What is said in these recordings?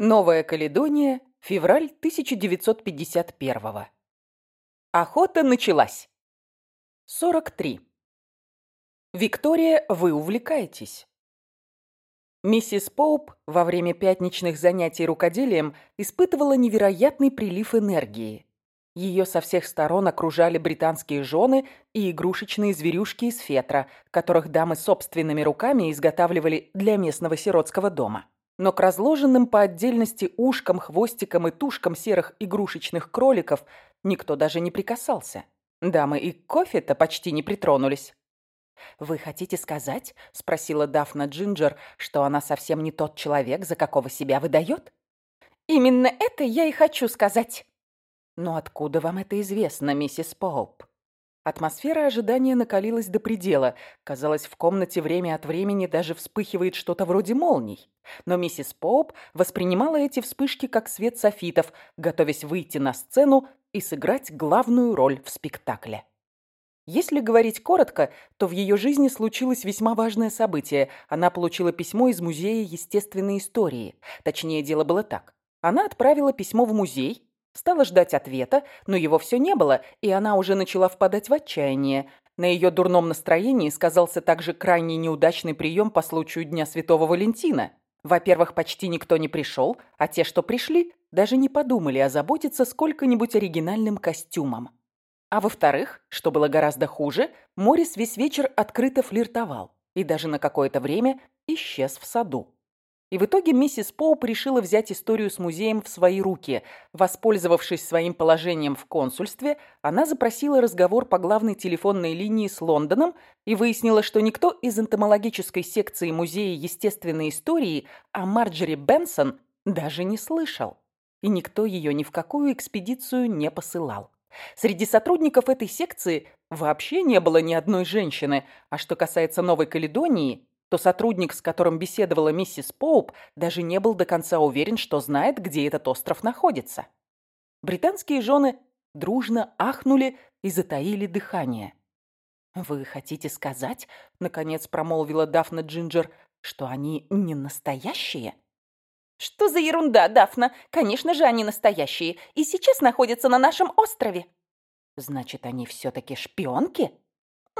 Новая Каледония, февраль 1951 Охота началась. 43. Виктория, вы увлекаетесь. Миссис Поуп во время пятничных занятий рукоделием испытывала невероятный прилив энергии. Ее со всех сторон окружали британские жены и игрушечные зверюшки из фетра, которых дамы собственными руками изготавливали для местного сиротского дома но к разложенным по отдельности ушкам, хвостикам и тушкам серых игрушечных кроликов никто даже не прикасался. Дамы и кофе-то почти не притронулись. «Вы хотите сказать, — спросила Дафна Джинджер, — что она совсем не тот человек, за какого себя выдает?» «Именно это я и хочу сказать». «Но откуда вам это известно, миссис Поуп?» Атмосфера ожидания накалилась до предела. Казалось, в комнате время от времени даже вспыхивает что-то вроде молний. Но миссис Поуп воспринимала эти вспышки как свет софитов, готовясь выйти на сцену и сыграть главную роль в спектакле. Если говорить коротко, то в ее жизни случилось весьма важное событие. Она получила письмо из Музея естественной истории. Точнее, дело было так. Она отправила письмо в музей, Стала ждать ответа, но его все не было, и она уже начала впадать в отчаяние. На ее дурном настроении сказался также крайне неудачный прием по случаю Дня Святого Валентина. Во-первых, почти никто не пришел, а те, что пришли, даже не подумали озаботиться сколько-нибудь оригинальным костюмом. А во-вторых, что было гораздо хуже, Морис весь вечер открыто флиртовал и даже на какое-то время исчез в саду. И в итоге миссис Поуп решила взять историю с музеем в свои руки. Воспользовавшись своим положением в консульстве, она запросила разговор по главной телефонной линии с Лондоном и выяснила, что никто из энтомологической секции Музея естественной истории о Марджери Бенсон даже не слышал. И никто ее ни в какую экспедицию не посылал. Среди сотрудников этой секции вообще не было ни одной женщины, а что касается Новой Каледонии – то сотрудник, с которым беседовала миссис Поуп, даже не был до конца уверен, что знает, где этот остров находится. Британские жены дружно ахнули и затаили дыхание. «Вы хотите сказать, — наконец промолвила Дафна Джинджер, — что они не настоящие?» «Что за ерунда, Дафна? Конечно же, они настоящие, и сейчас находятся на нашем острове». «Значит, они все-таки шпионки?»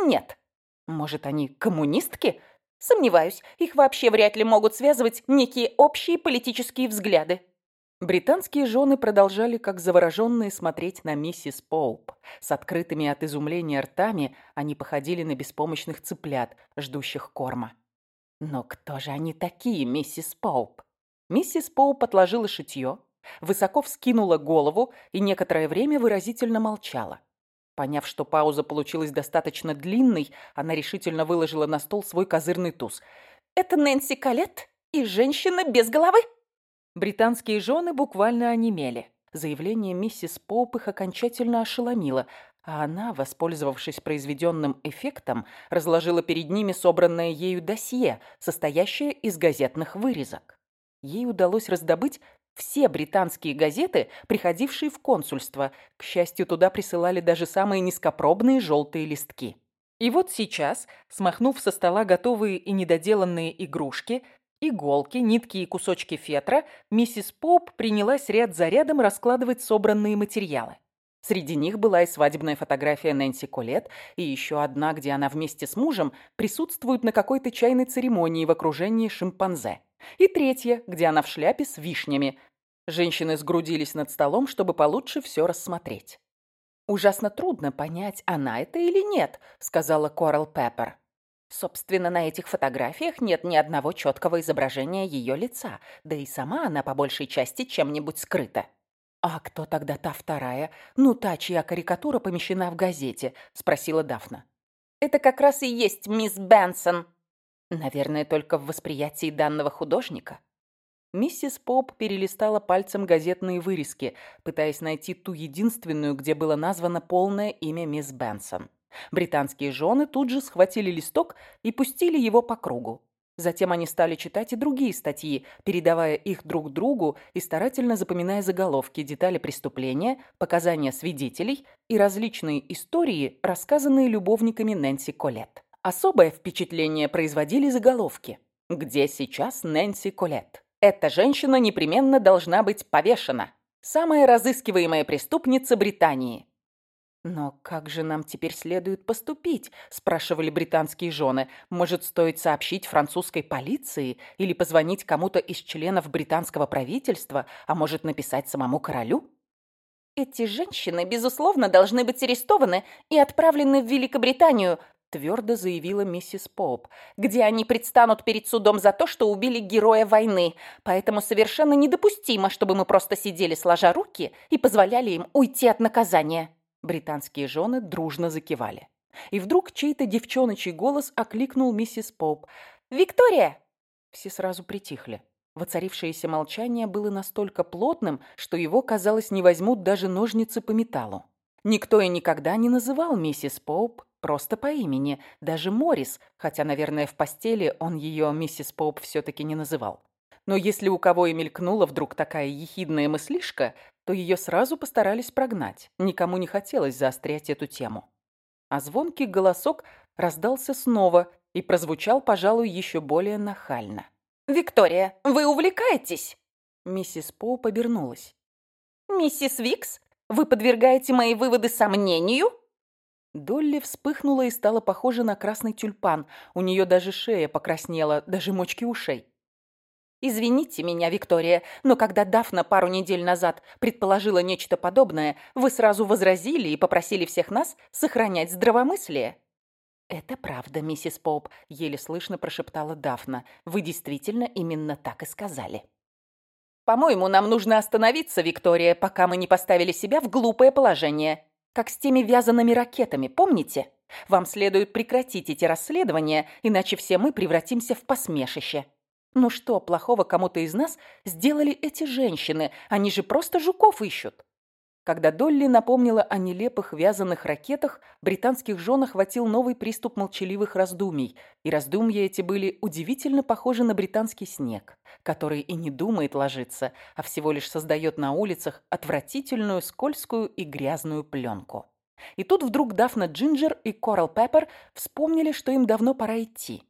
«Нет». «Может, они коммунистки?» Сомневаюсь, их вообще вряд ли могут связывать некие общие политические взгляды. Британские жены продолжали, как завороженные, смотреть на миссис Поуп. С открытыми от изумления ртами они походили на беспомощных цыплят, ждущих корма. Но кто же они такие, миссис Поуп? Миссис Поуп отложила шитье, высоко вскинула голову и некоторое время выразительно молчала. Поняв, что пауза получилась достаточно длинной, она решительно выложила на стол свой козырный туз. «Это Нэнси Калет и женщина без головы?» Британские жены буквально онемели. Заявление миссис Поуп их окончательно ошеломило, а она, воспользовавшись произведенным эффектом, разложила перед ними собранное ею досье, состоящее из газетных вырезок. Ей удалось раздобыть все британские газеты, приходившие в консульство. К счастью, туда присылали даже самые низкопробные желтые листки. И вот сейчас, смахнув со стола готовые и недоделанные игрушки, иголки, нитки и кусочки фетра, миссис Поп принялась ряд за рядом раскладывать собранные материалы. Среди них была и свадебная фотография Нэнси Колет, и еще одна, где она вместе с мужем присутствует на какой-то чайной церемонии в окружении шимпанзе. И третья, где она в шляпе с вишнями. Женщины сгрудились над столом, чтобы получше все рассмотреть. «Ужасно трудно понять, она это или нет», — сказала Корал Пеппер. Собственно, на этих фотографиях нет ни одного четкого изображения ее лица, да и сама она по большей части чем-нибудь скрыта. «А кто тогда та вторая? Ну, та, чья карикатура помещена в газете?» — спросила Дафна. «Это как раз и есть мисс Бенсон», Наверное, только в восприятии данного художника. Миссис Поп перелистала пальцем газетные вырезки, пытаясь найти ту единственную, где было названо полное имя мисс Бенсон. Британские жены тут же схватили листок и пустили его по кругу. Затем они стали читать и другие статьи, передавая их друг другу и старательно запоминая заголовки, детали преступления, показания свидетелей и различные истории, рассказанные любовниками Нэнси Колетт. Особое впечатление производили заголовки. «Где сейчас Нэнси Колетт?» Эта женщина непременно должна быть повешена. Самая разыскиваемая преступница Британии. «Но как же нам теперь следует поступить?» – спрашивали британские жены. «Может, стоит сообщить французской полиции или позвонить кому-то из членов британского правительства, а может, написать самому королю?» «Эти женщины, безусловно, должны быть арестованы и отправлены в Великобританию», твердо заявила миссис Поуп, где они предстанут перед судом за то, что убили героя войны. Поэтому совершенно недопустимо, чтобы мы просто сидели сложа руки и позволяли им уйти от наказания. Британские жены дружно закивали. И вдруг чей-то девчоночий голос окликнул миссис Поуп. «Виктория!» Все сразу притихли. Воцарившееся молчание было настолько плотным, что его, казалось, не возьмут даже ножницы по металлу. Никто и никогда не называл миссис Поуп просто по имени, даже Моррис, хотя, наверное, в постели он ее миссис Поуп все-таки не называл. Но если у кого и мелькнула вдруг такая ехидная мыслишка, то ее сразу постарались прогнать. Никому не хотелось заострять эту тему. А звонкий голосок раздался снова и прозвучал, пожалуй, еще более нахально. «Виктория, вы увлекаетесь?» Миссис Поу побернулась. «Миссис Викс, вы подвергаете мои выводы сомнению?» Долли вспыхнула и стала похожа на красный тюльпан. У нее даже шея покраснела, даже мочки ушей. Извините меня, Виктория, но когда Дафна пару недель назад предположила нечто подобное, вы сразу возразили и попросили всех нас сохранять здравомыслие. «Это правда, миссис Поуп», — еле слышно прошептала Дафна. «Вы действительно именно так и сказали». «По-моему, нам нужно остановиться, Виктория, пока мы не поставили себя в глупое положение. Как с теми вязаными ракетами, помните? Вам следует прекратить эти расследования, иначе все мы превратимся в посмешище». Ну что плохого кому-то из нас сделали эти женщины? Они же просто жуков ищут. Когда Долли напомнила о нелепых вязаных ракетах, британских жен охватил новый приступ молчаливых раздумий, и раздумья эти были удивительно похожи на британский снег, который и не думает ложиться, а всего лишь создает на улицах отвратительную, скользкую и грязную пленку. И тут вдруг Дафна Джинджер и Корал Пеппер вспомнили, что им давно пора идти.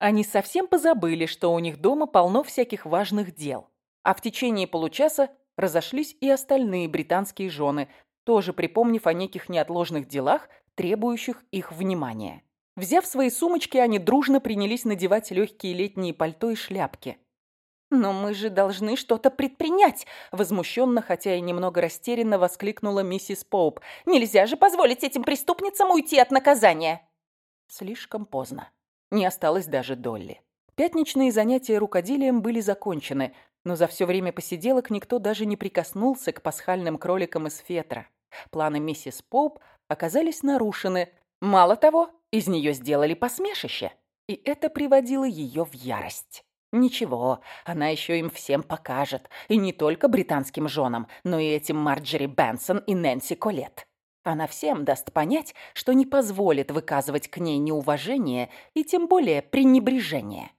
Они совсем позабыли, что у них дома полно всяких важных дел. А в течение получаса разошлись и остальные британские жены, тоже припомнив о неких неотложных делах, требующих их внимания. Взяв свои сумочки, они дружно принялись надевать легкие летние пальто и шляпки. «Но мы же должны что-то предпринять!» Возмущенно, хотя и немного растерянно воскликнула миссис Поуп. «Нельзя же позволить этим преступницам уйти от наказания!» Слишком поздно. Не осталось даже Долли. Пятничные занятия рукоделием были закончены, но за все время посиделок никто даже не прикоснулся к пасхальным кроликам из фетра. Планы миссис Поуп оказались нарушены. Мало того, из нее сделали посмешище. И это приводило ее в ярость. Ничего, она еще им всем покажет. И не только британским женам, но и этим Марджери Бенсон и Нэнси Колетт. Она всем даст понять, что не позволит выказывать к ней неуважение и тем более пренебрежение.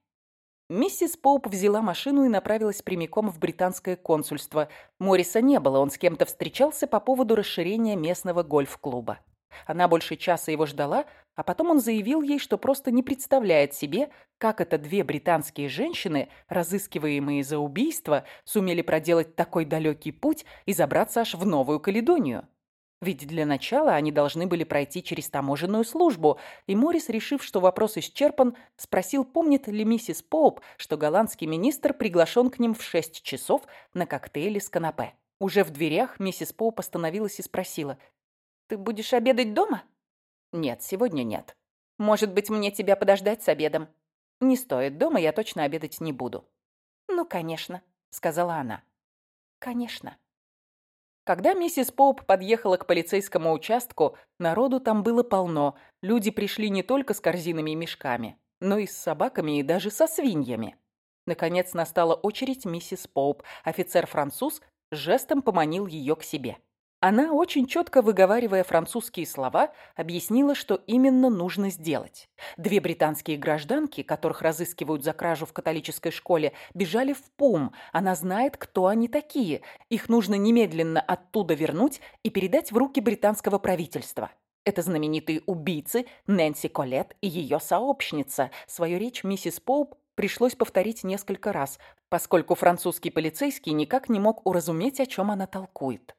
Миссис Поуп взяла машину и направилась прямиком в британское консульство. Морриса не было, он с кем-то встречался по поводу расширения местного гольф-клуба. Она больше часа его ждала, а потом он заявил ей, что просто не представляет себе, как это две британские женщины, разыскиваемые за убийство, сумели проделать такой далекий путь и забраться аж в Новую Каледонию. Ведь для начала они должны были пройти через таможенную службу, и Моррис, решив, что вопрос исчерпан, спросил, помнит ли миссис Поуп, что голландский министр приглашен к ним в шесть часов на коктейли с канапе. Уже в дверях миссис Поуп остановилась и спросила, «Ты будешь обедать дома?» «Нет, сегодня нет. Может быть, мне тебя подождать с обедом?» «Не стоит. Дома я точно обедать не буду». «Ну, конечно», — сказала она. «Конечно». Когда миссис Поуп подъехала к полицейскому участку, народу там было полно. Люди пришли не только с корзинами и мешками, но и с собаками и даже со свиньями. Наконец настала очередь миссис Поуп. Офицер-француз жестом поманил ее к себе. Она, очень четко выговаривая французские слова, объяснила, что именно нужно сделать. Две британские гражданки, которых разыскивают за кражу в католической школе, бежали в Пум. Она знает, кто они такие. Их нужно немедленно оттуда вернуть и передать в руки британского правительства. Это знаменитые убийцы Нэнси Колет и ее сообщница. Свою речь миссис Поуп пришлось повторить несколько раз, поскольку французский полицейский никак не мог уразуметь, о чем она толкует.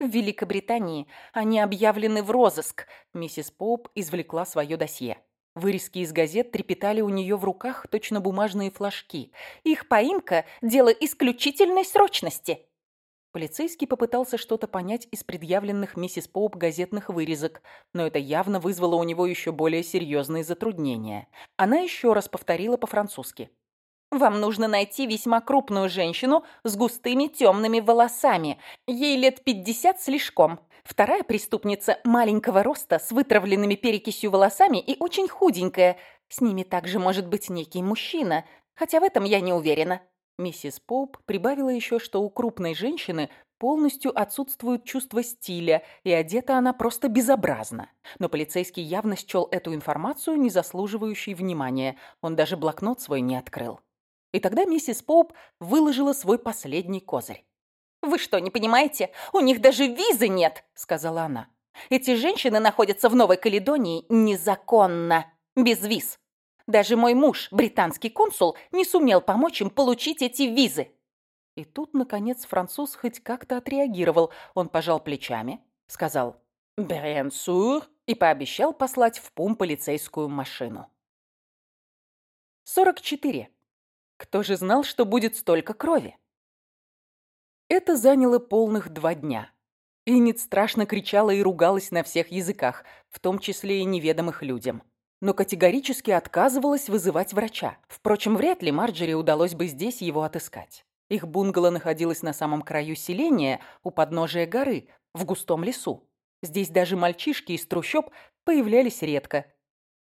В Великобритании они объявлены в розыск. Миссис Поуп извлекла свое досье. Вырезки из газет трепетали у нее в руках, точно бумажные флажки. Их поимка – дело исключительной срочности. Полицейский попытался что-то понять из предъявленных миссис Поуп газетных вырезок, но это явно вызвало у него еще более серьезные затруднения. Она еще раз повторила по-французски. «Вам нужно найти весьма крупную женщину с густыми темными волосами. Ей лет пятьдесят слишком. Вторая преступница маленького роста, с вытравленными перекисью волосами и очень худенькая. С ними также может быть некий мужчина, хотя в этом я не уверена. Миссис Поуп прибавила еще, что у крупной женщины полностью отсутствует чувство стиля, и одета она просто безобразно. Но полицейский явно счел эту информацию не заслуживающей внимания. Он даже блокнот свой не открыл. И тогда миссис Поуп выложила свой последний козырь. «Вы что, не понимаете? У них даже визы нет!» — сказала она. «Эти женщины находятся в Новой Каледонии незаконно, без виз. Даже мой муж, британский консул, не сумел помочь им получить эти визы. И тут, наконец, француз хоть как-то отреагировал. Он пожал плечами, сказал «Bien sûr» и пообещал послать в Пум полицейскую машину. 44. Кто же знал, что будет столько крови? Это заняло полных два дня. Иннет страшно кричала и ругалась на всех языках, в том числе и неведомых людям но категорически отказывалась вызывать врача. Впрочем, вряд ли Марджери удалось бы здесь его отыскать. Их бунгало находилось на самом краю селения, у подножия горы, в густом лесу. Здесь даже мальчишки из трущоб появлялись редко.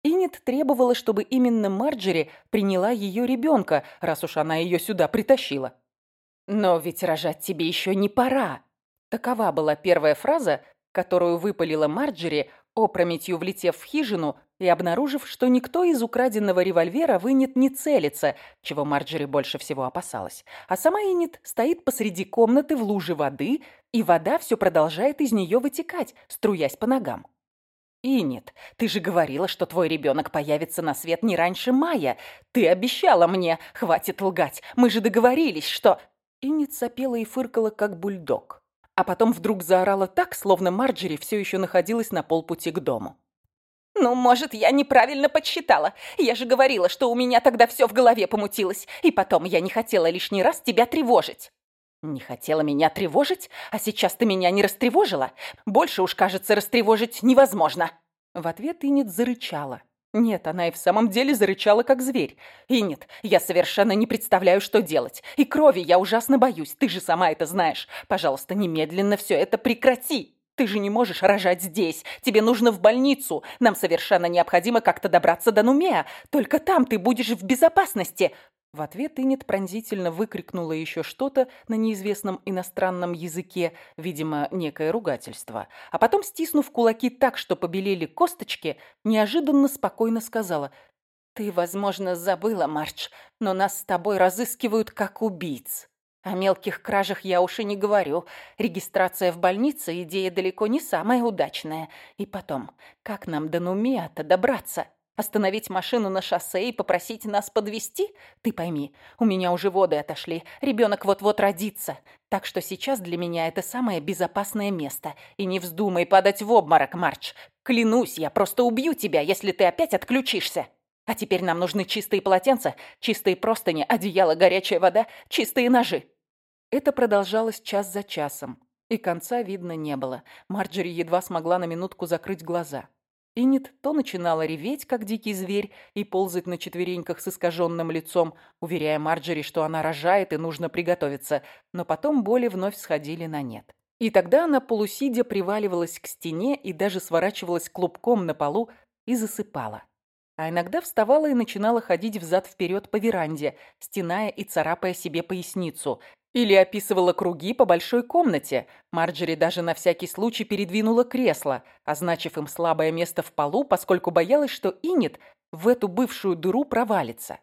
Иннет требовала, чтобы именно Марджери приняла ее ребенка, раз уж она ее сюда притащила. «Но ведь рожать тебе еще не пора!» Такова была первая фраза, которую выпалила Марджери, опрометью влетев в хижину и обнаружив, что никто из украденного револьвера вынет не целится, чего Марджери больше всего опасалась. А сама Иннет стоит посреди комнаты в луже воды, и вода все продолжает из нее вытекать, струясь по ногам. «Иннет, ты же говорила, что твой ребенок появится на свет не раньше мая. Ты обещала мне. Хватит лгать. Мы же договорились, что...» Иннет сопела и фыркала, как бульдог. А потом вдруг заорала так, словно Марджери все еще находилась на полпути к дому. «Ну, может, я неправильно подсчитала. Я же говорила, что у меня тогда все в голове помутилось. И потом я не хотела лишний раз тебя тревожить». «Не хотела меня тревожить? А сейчас ты меня не растревожила? Больше уж, кажется, растревожить невозможно». В ответ Инет зарычала. Нет, она и в самом деле зарычала, как зверь. Инет, я совершенно не представляю, что делать. И крови я ужасно боюсь, ты же сама это знаешь. Пожалуйста, немедленно все это прекрати. Ты же не можешь рожать здесь. Тебе нужно в больницу. Нам совершенно необходимо как-то добраться до Нумеа. Только там ты будешь в безопасности. В ответ Инет пронзительно выкрикнула еще что-то на неизвестном иностранном языке, видимо, некое ругательство. А потом, стиснув кулаки так, что побелели косточки, неожиданно спокойно сказала «Ты, возможно, забыла, Марч, но нас с тобой разыскивают как убийц». О мелких кражах я уж и не говорю. Регистрация в больнице – идея далеко не самая удачная. И потом, как нам до Нумиата добраться? Остановить машину на шоссе и попросить нас подвести? Ты пойми, у меня уже воды отошли, ребенок вот-вот родится. Так что сейчас для меня это самое безопасное место. И не вздумай падать в обморок, Марч. Клянусь, я просто убью тебя, если ты опять отключишься. А теперь нам нужны чистые полотенца, чистые простыни, одеяло, горячая вода, чистые ножи. Это продолжалось час за часом, и конца видно не было. Марджери едва смогла на минутку закрыть глаза. Иннет то начинала реветь, как дикий зверь, и ползать на четвереньках с искаженным лицом, уверяя Марджери, что она рожает и нужно приготовиться, но потом боли вновь сходили на нет. И тогда она полусидя приваливалась к стене и даже сворачивалась клубком на полу и засыпала. А иногда вставала и начинала ходить взад-вперед по веранде, стеная и царапая себе поясницу, или описывала круги по большой комнате. Марджери даже на всякий случай передвинула кресло, означив им слабое место в полу, поскольку боялась, что Инет в эту бывшую дыру провалится.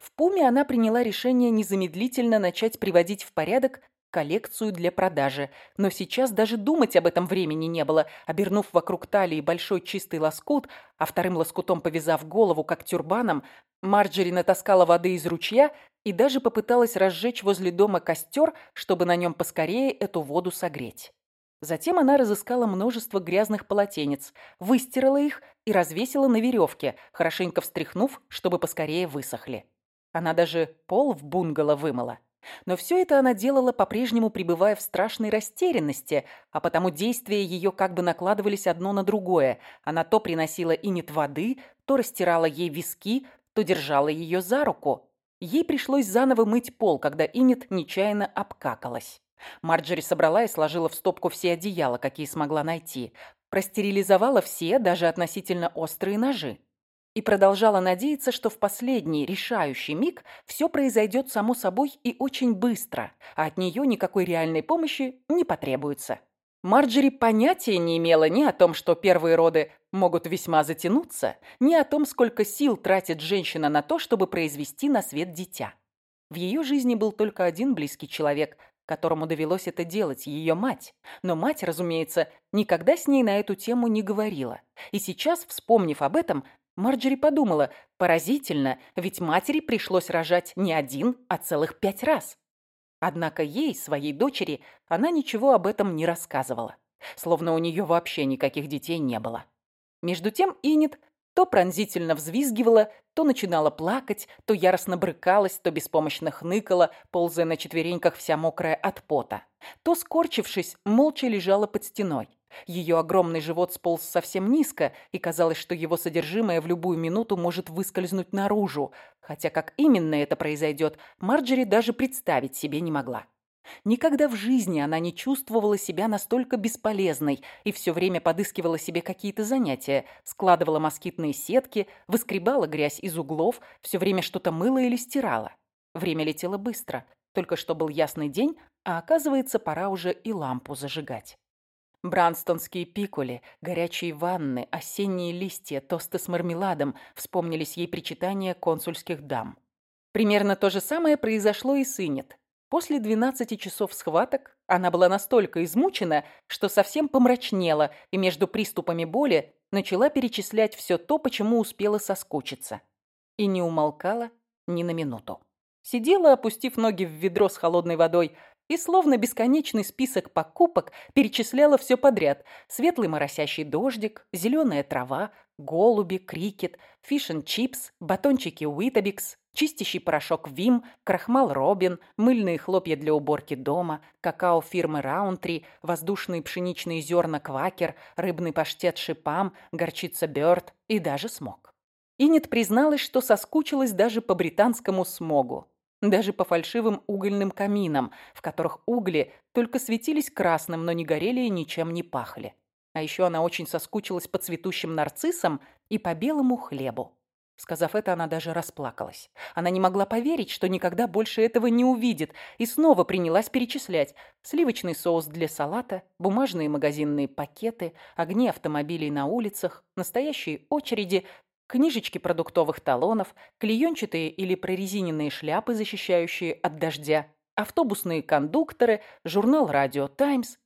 В Пуме она приняла решение незамедлительно начать приводить в порядок коллекцию для продажи. Но сейчас даже думать об этом времени не было. Обернув вокруг талии большой чистый лоскут, а вторым лоскутом повязав голову, как тюрбаном, Марджери натаскала воды из ручья и даже попыталась разжечь возле дома костер, чтобы на нем поскорее эту воду согреть. Затем она разыскала множество грязных полотенец, выстирала их и развесила на веревке, хорошенько встряхнув, чтобы поскорее высохли. Она даже пол в бунгало вымыла. Но все это она делала, по-прежнему пребывая в страшной растерянности, а потому действия ее как бы накладывались одно на другое. Она то приносила инет воды, то растирала ей виски, то держала ее за руку. Ей пришлось заново мыть пол, когда инет нечаянно обкакалась. Марджери собрала и сложила в стопку все одеяла, какие смогла найти. Простерилизовала все, даже относительно острые ножи и продолжала надеяться, что в последний решающий миг все произойдет само собой и очень быстро, а от нее никакой реальной помощи не потребуется. Марджери понятия не имела ни о том, что первые роды могут весьма затянуться, ни о том, сколько сил тратит женщина на то, чтобы произвести на свет дитя. В ее жизни был только один близкий человек, которому довелось это делать, ее мать. Но мать, разумеется, никогда с ней на эту тему не говорила. И сейчас, вспомнив об этом, Марджери подумала, поразительно, ведь матери пришлось рожать не один, а целых пять раз. Однако ей, своей дочери, она ничего об этом не рассказывала, словно у нее вообще никаких детей не было. Между тем Инет то пронзительно взвизгивала, то начинала плакать, то яростно брыкалась, то беспомощно хныкала, ползая на четвереньках вся мокрая от пота. То, скорчившись, молча лежала под стеной. Ее огромный живот сполз совсем низко, и казалось, что его содержимое в любую минуту может выскользнуть наружу, хотя как именно это произойдет, Марджери даже представить себе не могла. Никогда в жизни она не чувствовала себя настолько бесполезной и все время подыскивала себе какие-то занятия, складывала москитные сетки, выскребала грязь из углов, все время что-то мыла или стирала. Время летело быстро, только что был ясный день, а оказывается, пора уже и лампу зажигать. Бранстонские пикули, горячие ванны, осенние листья, тосты с мармеладом вспомнились ей причитания консульских дам. Примерно то же самое произошло и с Инет. После 12 часов схваток она была настолько измучена, что совсем помрачнела и между приступами боли начала перечислять все то, почему успела соскучиться. И не умолкала ни на минуту. Сидела, опустив ноги в ведро с холодной водой, и словно бесконечный список покупок перечисляла все подряд. Светлый моросящий дождик, зеленая трава, голуби, крикет, фиш-н-чипс, батончики Уитобикс, чистящий порошок Вим, крахмал Робин, мыльные хлопья для уборки дома, какао фирмы Раунтри, воздушные пшеничные зерна Квакер, рыбный паштет Шипам, горчица Бёрд и даже смог. Инид призналась, что соскучилась даже по британскому смогу. Даже по фальшивым угольным каминам, в которых угли только светились красным, но не горели и ничем не пахли. А еще она очень соскучилась по цветущим нарциссам и по белому хлебу. Сказав это, она даже расплакалась. Она не могла поверить, что никогда больше этого не увидит, и снова принялась перечислять. Сливочный соус для салата, бумажные магазинные пакеты, огни автомобилей на улицах, настоящие очереди, книжечки продуктовых талонов, клеенчатые или прорезиненные шляпы, защищающие от дождя, автобусные кондукторы, журнал «Радио Таймс».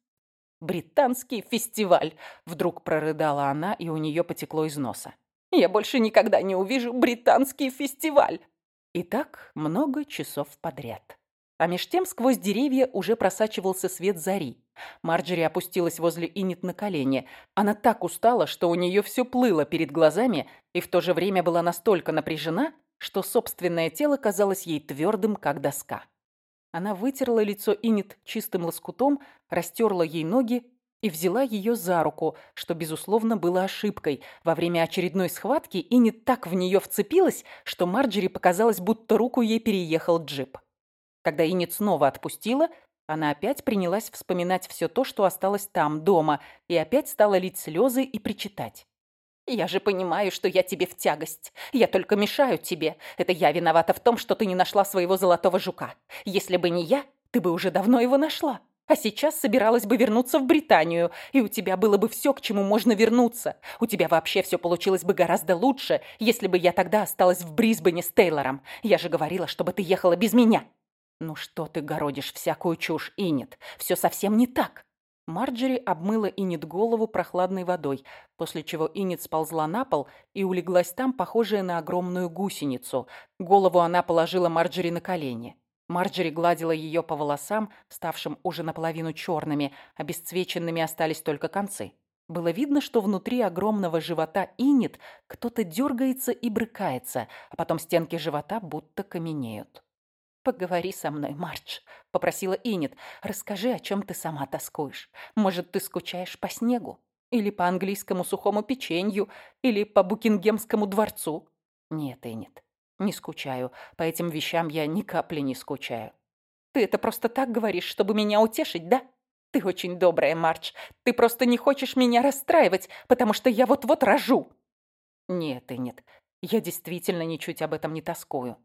«Британский фестиваль!» – вдруг прорыдала она, и у нее потекло из носа. «Я больше никогда не увижу британский фестиваль!» И так много часов подряд. А меж тем сквозь деревья уже просачивался свет зари. Марджери опустилась возле Инит на колени. Она так устала, что у нее все плыло перед глазами, и в то же время была настолько напряжена, что собственное тело казалось ей твердым, как доска. Она вытерла лицо Инит чистым лоскутом, растерла ей ноги и взяла ее за руку, что, безусловно, было ошибкой. Во время очередной схватки Инит так в нее вцепилась, что Марджери показалось, будто руку ей переехал джип. Когда Инет снова отпустила, она опять принялась вспоминать все то, что осталось там, дома, и опять стала лить слезы и причитать. «Я же понимаю, что я тебе в тягость. Я только мешаю тебе. Это я виновата в том, что ты не нашла своего золотого жука. Если бы не я, ты бы уже давно его нашла. А сейчас собиралась бы вернуться в Британию, и у тебя было бы все, к чему можно вернуться. У тебя вообще все получилось бы гораздо лучше, если бы я тогда осталась в Брисбене с Тейлором. Я же говорила, чтобы ты ехала без меня». «Ну что ты городишь всякую чушь, Инет? Все совсем не так. Марджери обмыла Инет голову прохладной водой, после чего Инет сползла на пол и улеглась там, похожая на огромную гусеницу. Голову она положила Марджери на колени. Марджери гладила ее по волосам, ставшим уже наполовину черными, обесцвеченными остались только концы. Было видно, что внутри огромного живота Инет кто-то дергается и брыкается, а потом стенки живота будто каменеют. «Поговори со мной, Мардж», — попросила Инет. «Расскажи, о чем ты сама тоскуешь. Может, ты скучаешь по снегу? Или по английскому сухому печенью? Или по Букингемскому дворцу?» «Нет, Инет, не скучаю. По этим вещам я ни капли не скучаю». «Ты это просто так говоришь, чтобы меня утешить, да?» «Ты очень добрая, Мардж. Ты просто не хочешь меня расстраивать, потому что я вот-вот рожу». «Нет, Инет, я действительно ничуть об этом не тоскую».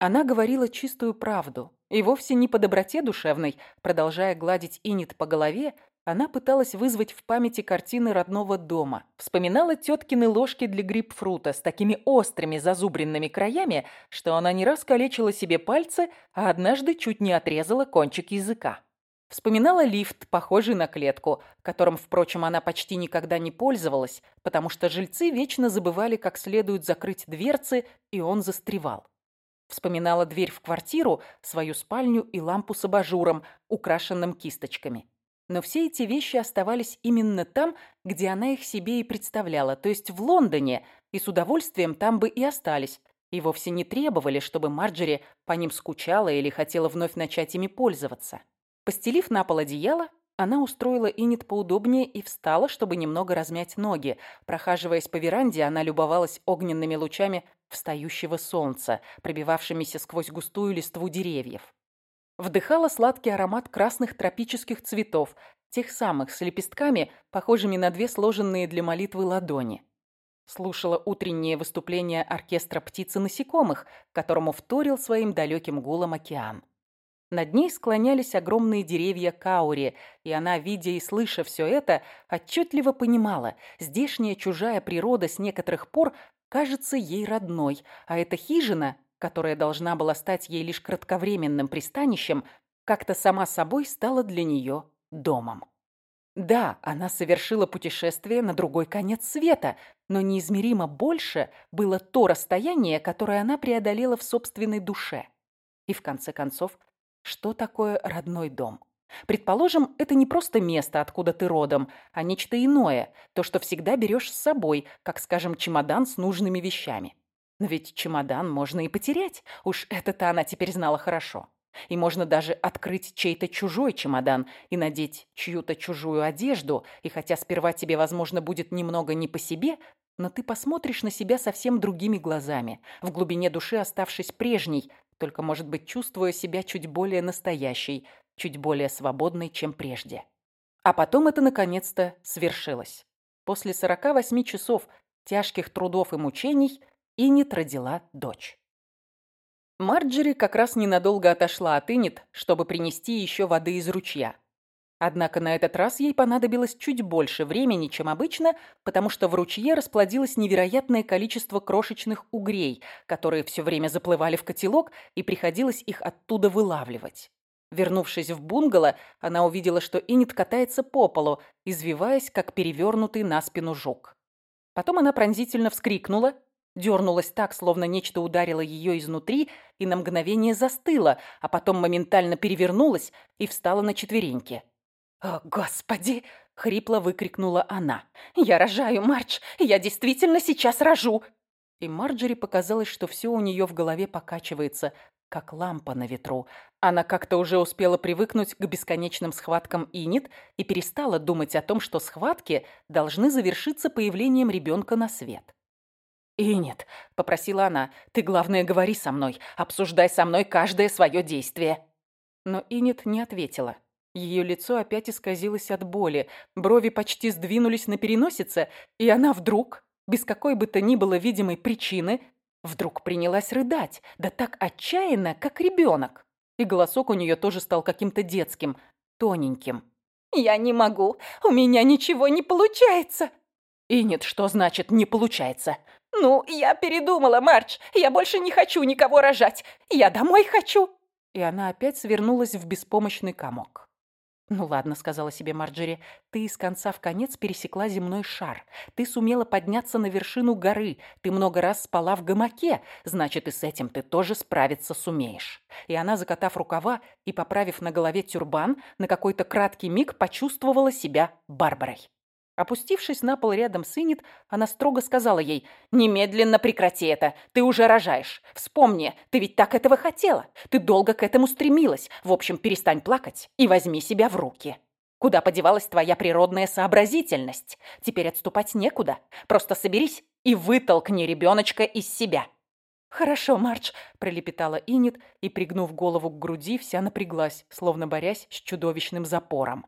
Она говорила чистую правду, и вовсе не по доброте душевной, продолжая гладить Инит по голове, она пыталась вызвать в памяти картины родного дома. Вспоминала теткины ложки для грейпфрута с такими острыми зазубренными краями, что она не раз калечила себе пальцы, а однажды чуть не отрезала кончик языка. Вспоминала лифт, похожий на клетку, которым, впрочем, она почти никогда не пользовалась, потому что жильцы вечно забывали как следует закрыть дверцы, и он застревал. Вспоминала дверь в квартиру, свою спальню и лампу с абажуром, украшенным кисточками. Но все эти вещи оставались именно там, где она их себе и представляла, то есть в Лондоне, и с удовольствием там бы и остались, и вовсе не требовали, чтобы Марджери по ним скучала или хотела вновь начать ими пользоваться. Постелив на пол одеяло, она устроила Инет поудобнее и встала, чтобы немного размять ноги. Прохаживаясь по веранде, она любовалась огненными лучами встающего солнца, пробивавшимися сквозь густую листву деревьев. Вдыхала сладкий аромат красных тропических цветов, тех самых с лепестками, похожими на две сложенные для молитвы ладони. Слушала утреннее выступление оркестра птиц и насекомых, которому вторил своим далеким гулом океан. Над ней склонялись огромные деревья каури, и она, видя и слыша все это, отчетливо понимала, здешняя чужая природа с некоторых пор кажется ей родной, а эта хижина, которая должна была стать ей лишь кратковременным пристанищем, как-то сама собой стала для нее домом. Да, она совершила путешествие на другой конец света, но неизмеримо больше было то расстояние, которое она преодолела в собственной душе. И в конце концов, что такое родной дом? Предположим, это не просто место, откуда ты родом, а нечто иное, то, что всегда берешь с собой, как, скажем, чемодан с нужными вещами. Но ведь чемодан можно и потерять, уж это-то она теперь знала хорошо. И можно даже открыть чей-то чужой чемодан и надеть чью-то чужую одежду, и хотя сперва тебе, возможно, будет немного не по себе, но ты посмотришь на себя совсем другими глазами, в глубине души оставшись прежней, только, может быть, чувствуя себя чуть более настоящей, чуть более свободной, чем прежде. А потом это наконец-то свершилось. После 48 часов тяжких трудов и мучений Иннет родила дочь. Марджери как раз ненадолго отошла от Иннет, чтобы принести еще воды из ручья. Однако на этот раз ей понадобилось чуть больше времени, чем обычно, потому что в ручье расплодилось невероятное количество крошечных угрей, которые все время заплывали в котелок, и приходилось их оттуда вылавливать. Вернувшись в бунгало, она увидела, что Инит катается по полу, извиваясь, как перевернутый на спину жук. Потом она пронзительно вскрикнула, дернулась так, словно нечто ударило ее изнутри, и на мгновение застыла, а потом моментально перевернулась и встала на четвереньки. «О, Господи!» — хрипло выкрикнула она. «Я рожаю, Мардж! Я действительно сейчас рожу!» И Марджери показалось, что все у нее в голове покачивается, как лампа на ветру. Она как-то уже успела привыкнуть к бесконечным схваткам Инит и перестала думать о том, что схватки должны завершиться появлением ребенка на свет. «Инит», — попросила она, — «ты, главное, говори со мной, обсуждай со мной каждое свое действие». Но Инит не ответила. Ее лицо опять исказилось от боли, брови почти сдвинулись на переносице, и она вдруг, без какой бы то ни было видимой причины, Вдруг принялась рыдать, да так отчаянно, как ребенок. И голосок у нее тоже стал каким-то детским, тоненьким. «Я не могу, у меня ничего не получается!» «И нет, что значит «не получается»?» «Ну, я передумала, Мардж, я больше не хочу никого рожать, я домой хочу!» И она опять свернулась в беспомощный комок. «Ну ладно», — сказала себе Марджери, — «ты из конца в конец пересекла земной шар. Ты сумела подняться на вершину горы. Ты много раз спала в гамаке. Значит, и с этим ты тоже справиться сумеешь». И она, закатав рукава и поправив на голове тюрбан, на какой-то краткий миг почувствовала себя Барбарой. Опустившись на пол рядом с Инит, она строго сказала ей, «Немедленно прекрати это, ты уже рожаешь. Вспомни, ты ведь так этого хотела, ты долго к этому стремилась. В общем, перестань плакать и возьми себя в руки. Куда подевалась твоя природная сообразительность? Теперь отступать некуда. Просто соберись и вытолкни ребеночка из себя». «Хорошо, Мардж», – пролепетала Инит и, пригнув голову к груди, вся напряглась, словно борясь с чудовищным запором.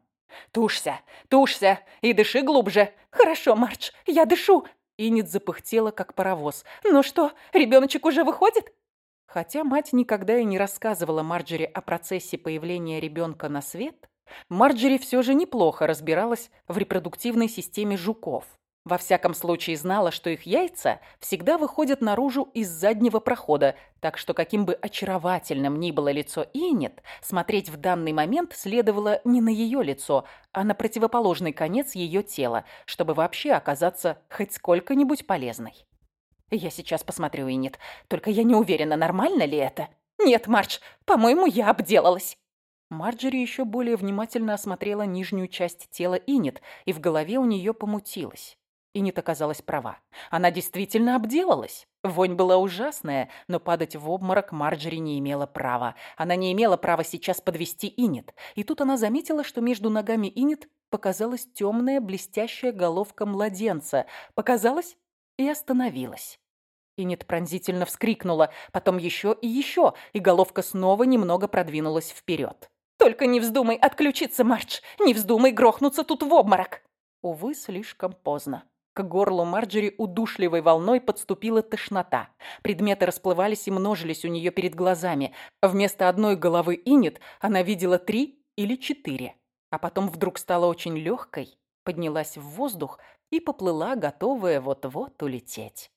«Тушься, тушься и дыши глубже. Хорошо, Мардж, я дышу». Инит запыхтела, как паровоз. «Ну что, ребеночек уже выходит?» Хотя мать никогда и не рассказывала Марджери о процессе появления ребенка на свет, Марджери все же неплохо разбиралась в репродуктивной системе жуков. Во всяком случае знала, что их яйца всегда выходят наружу из заднего прохода, так что каким бы очаровательным ни было лицо Инет, смотреть в данный момент следовало не на ее лицо, а на противоположный конец ее тела, чтобы вообще оказаться хоть сколько-нибудь полезной. «Я сейчас посмотрю, Инет, только я не уверена, нормально ли это?» «Нет, Мардж, по-моему, я обделалась». Марджери еще более внимательно осмотрела нижнюю часть тела Инет, и в голове у нее помутилось. Инит оказалась права. Она действительно обделалась. Вонь была ужасная, но падать в обморок Марджери не имела права. Она не имела права сейчас подвести Инит. И тут она заметила, что между ногами Инит показалась темная блестящая головка младенца. Показалась и остановилась. Инит пронзительно вскрикнула, потом еще и еще, и головка снова немного продвинулась вперед. «Только не вздумай отключиться, Мардж! Не вздумай грохнуться тут в обморок!» Увы, слишком поздно. К горлу Марджери удушливой волной подступила тошнота. Предметы расплывались и множились у нее перед глазами. Вместо одной головы Инет она видела три или четыре. А потом вдруг стала очень легкой, поднялась в воздух и поплыла, готовая вот-вот улететь.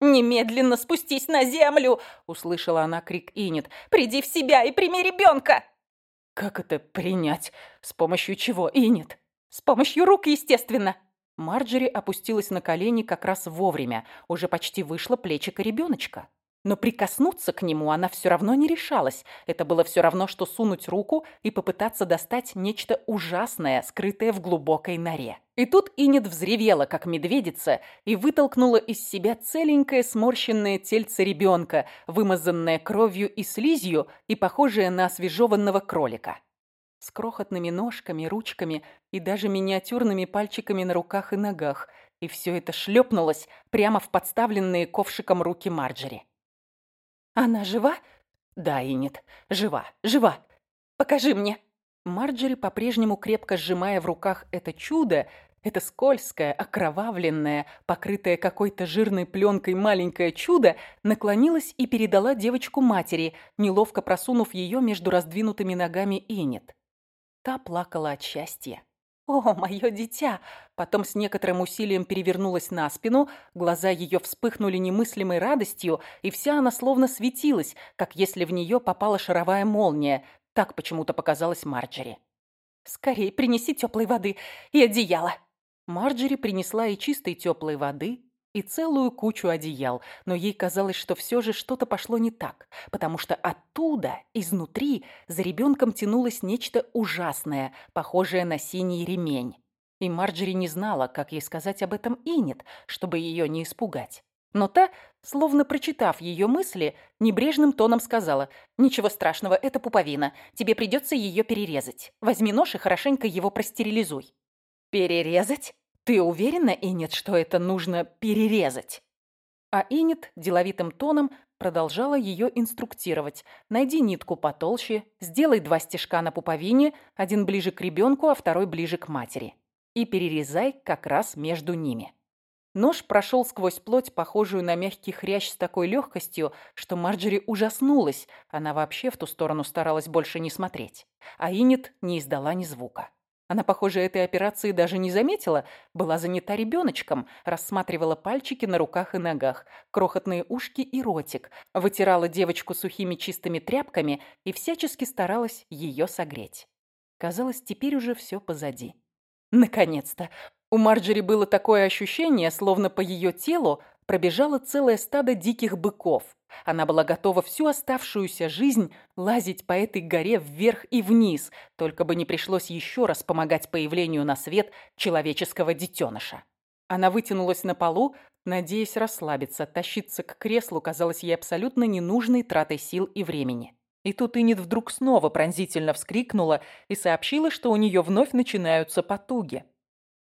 «Немедленно спустись на землю!» – услышала она крик Инет. «Приди в себя и прими ребенка!» «Как это принять? С помощью чего, Инет?» «С помощью рук, естественно!» Марджери опустилась на колени как раз вовремя, уже почти вышло плечико ребеночка. Но прикоснуться к нему она все равно не решалась. Это было все равно, что сунуть руку и попытаться достать нечто ужасное, скрытое в глубокой норе. И тут Инет взревела, как медведица, и вытолкнула из себя целенькое сморщенное тельце ребенка, вымазанное кровью и слизью и похожее на освежеванного кролика с крохотными ножками, ручками и даже миниатюрными пальчиками на руках и ногах, и все это шлепнулось прямо в подставленные ковшиком руки Марджери. «Она жива?» «Да, Инет, жива, жива. Покажи мне!» Марджери, по-прежнему крепко сжимая в руках это чудо, это скользкое, окровавленное, покрытое какой-то жирной пленкой маленькое чудо, наклонилась и передала девочку матери, неловко просунув ее между раздвинутыми ногами Инет. Та плакала от счастья. «О, мое дитя!» Потом с некоторым усилием перевернулась на спину, глаза ее вспыхнули немыслимой радостью, и вся она словно светилась, как если в нее попала шаровая молния. Так почему-то показалось Марджери. «Скорей принеси теплой воды и одеяло!» Марджери принесла и чистой теплой воды, и целую кучу одеял, но ей казалось, что все же что-то пошло не так, потому что оттуда, изнутри, за ребенком тянулось нечто ужасное, похожее на синий ремень. И Марджери не знала, как ей сказать об этом Инет, чтобы ее не испугать. Но та, словно прочитав ее мысли, небрежным тоном сказала, «Ничего страшного, это пуповина. Тебе придется ее перерезать. Возьми нож и хорошенько его простерилизуй». «Перерезать?» «Ты уверена, Инет, что это нужно перерезать?» А Инет деловитым тоном продолжала ее инструктировать. «Найди нитку потолще, сделай два стежка на пуповине, один ближе к ребенку, а второй ближе к матери. И перерезай как раз между ними». Нож прошел сквозь плоть, похожую на мягкий хрящ с такой легкостью, что Марджери ужаснулась. Она вообще в ту сторону старалась больше не смотреть. А Инет не издала ни звука. Она, похоже, этой операции даже не заметила, была занята ребеночком, рассматривала пальчики на руках и ногах, крохотные ушки и ротик, вытирала девочку сухими чистыми тряпками и всячески старалась ее согреть. Казалось, теперь уже все позади. Наконец-то! У Марджери было такое ощущение, словно по ее телу пробежало целое стадо диких быков. Она была готова всю оставшуюся жизнь лазить по этой горе вверх и вниз, только бы не пришлось еще раз помогать появлению на свет человеческого детеныша. Она вытянулась на полу, надеясь расслабиться. Тащиться к креслу казалось ей абсолютно ненужной тратой сил и времени. И тут Иннет вдруг снова пронзительно вскрикнула и сообщила, что у нее вновь начинаются потуги.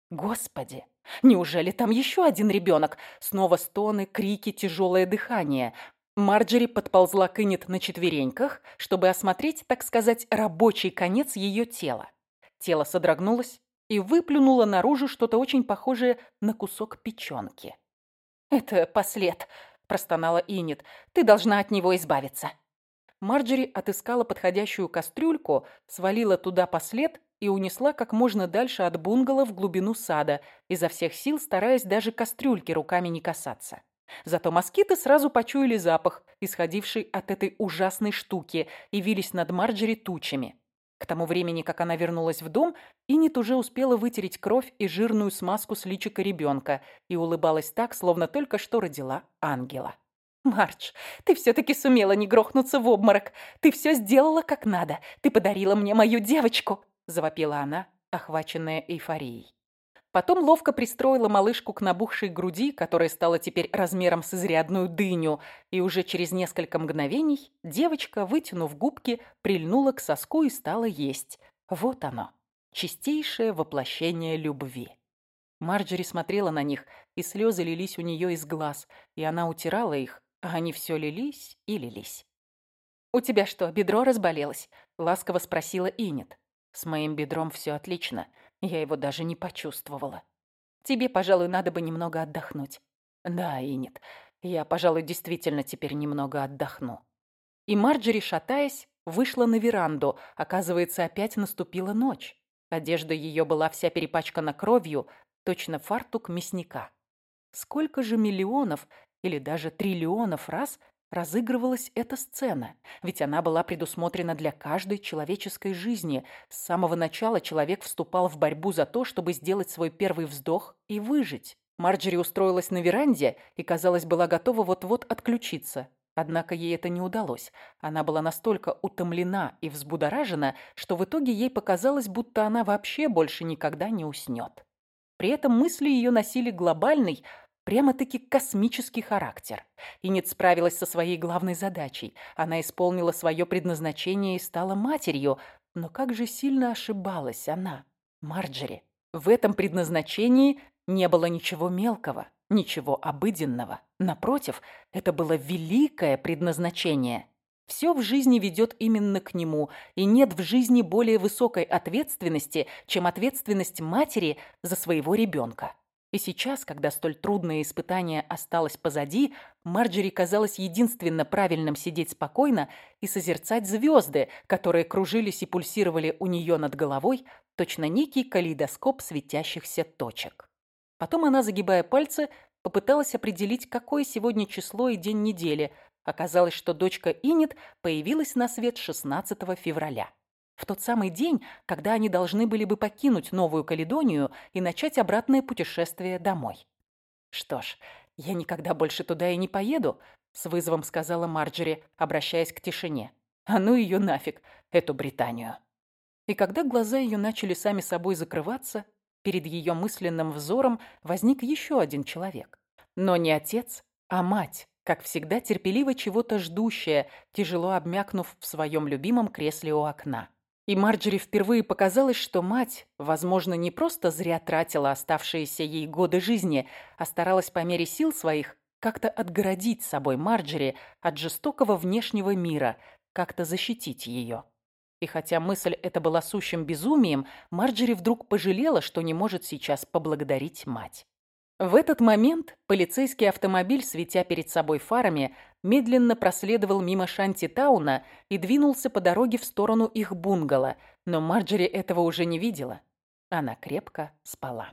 Господи, неужели там еще один ребенок? Снова стоны, крики, тяжелое дыхание. Марджери подползла к Иннет на четвереньках, чтобы осмотреть, так сказать, рабочий конец ее тела. Тело содрогнулось и выплюнуло наружу что-то очень похожее на кусок печенки. «Это послед», – простонала Иннет. «Ты должна от него избавиться». Марджери отыскала подходящую кастрюльку, свалила туда послед и унесла как можно дальше от бунгало в глубину сада, изо всех сил стараясь даже кастрюльки руками не касаться. Зато москиты сразу почуяли запах, исходивший от этой ужасной штуки, и вились над Марджери тучами. К тому времени, как она вернулась в дом, Иннет уже успела вытереть кровь и жирную смазку с личика ребенка и улыбалась так, словно только что родила ангела. «Мардж, ты все-таки сумела не грохнуться в обморок. Ты все сделала как надо. Ты подарила мне мою девочку!» – завопила она, охваченная эйфорией. Потом ловко пристроила малышку к набухшей груди, которая стала теперь размером с изрядную дыню, и уже через несколько мгновений девочка, вытянув губки, прильнула к соску и стала есть. Вот оно, чистейшее воплощение любви. Марджери смотрела на них, и слезы лились у нее из глаз, и она утирала их, а они все лились и лились. «У тебя что, бедро разболелось?» — ласково спросила Инет. «С моим бедром все отлично. Я его даже не почувствовала. Тебе, пожалуй, надо бы немного отдохнуть». «Да, Инет, я, пожалуй, действительно теперь немного отдохну». И Марджери, шатаясь, вышла на веранду. Оказывается, опять наступила ночь. Одежда ее была вся перепачкана кровью, точно фартук мясника. Сколько же миллионов или даже триллионов раз разыгрывалась эта сцена, ведь она была предусмотрена для каждой человеческой жизни. С самого начала человек вступал в борьбу за то, чтобы сделать свой первый вздох и выжить. Марджери устроилась на веранде и, казалось, была готова вот-вот отключиться. Однако ей это не удалось. Она была настолько утомлена и взбудоражена, что в итоге ей показалось, будто она вообще больше никогда не уснет. При этом мысли ее носили глобальный, прямо-таки космический характер. Инет справилась со своей главной задачей. Она исполнила свое предназначение и стала матерью. Но как же сильно ошибалась она, Марджери. В этом предназначении не было ничего мелкого, ничего обыденного. Напротив, это было великое предназначение. Все в жизни ведет именно к нему, и нет в жизни более высокой ответственности, чем ответственность матери за своего ребенка. И сейчас, когда столь трудное испытание осталось позади, Марджери казалось единственно правильным сидеть спокойно и созерцать звезды, которые кружились и пульсировали у нее над головой, точно некий калейдоскоп светящихся точек. Потом она, загибая пальцы, попыталась определить, какое сегодня число и день недели. Оказалось, что дочка Инет появилась на свет 16 февраля в тот самый день, когда они должны были бы покинуть Новую Каледонию и начать обратное путешествие домой. «Что ж, я никогда больше туда и не поеду», — с вызовом сказала Марджери, обращаясь к тишине. «А ну ее нафиг, эту Британию». И когда глаза ее начали сами собой закрываться, перед ее мысленным взором возник еще один человек. Но не отец, а мать, как всегда терпеливо чего-то ждущая, тяжело обмякнув в своем любимом кресле у окна. И Марджери впервые показалось, что мать, возможно, не просто зря тратила оставшиеся ей годы жизни, а старалась по мере сил своих как-то отгородить собой Марджери от жестокого внешнего мира, как-то защитить ее. И хотя мысль эта была сущим безумием, Марджери вдруг пожалела, что не может сейчас поблагодарить мать. В этот момент полицейский автомобиль, светя перед собой фарами, медленно проследовал мимо Шанти-тауна и двинулся по дороге в сторону их бунгало, но Марджери этого уже не видела. Она крепко спала.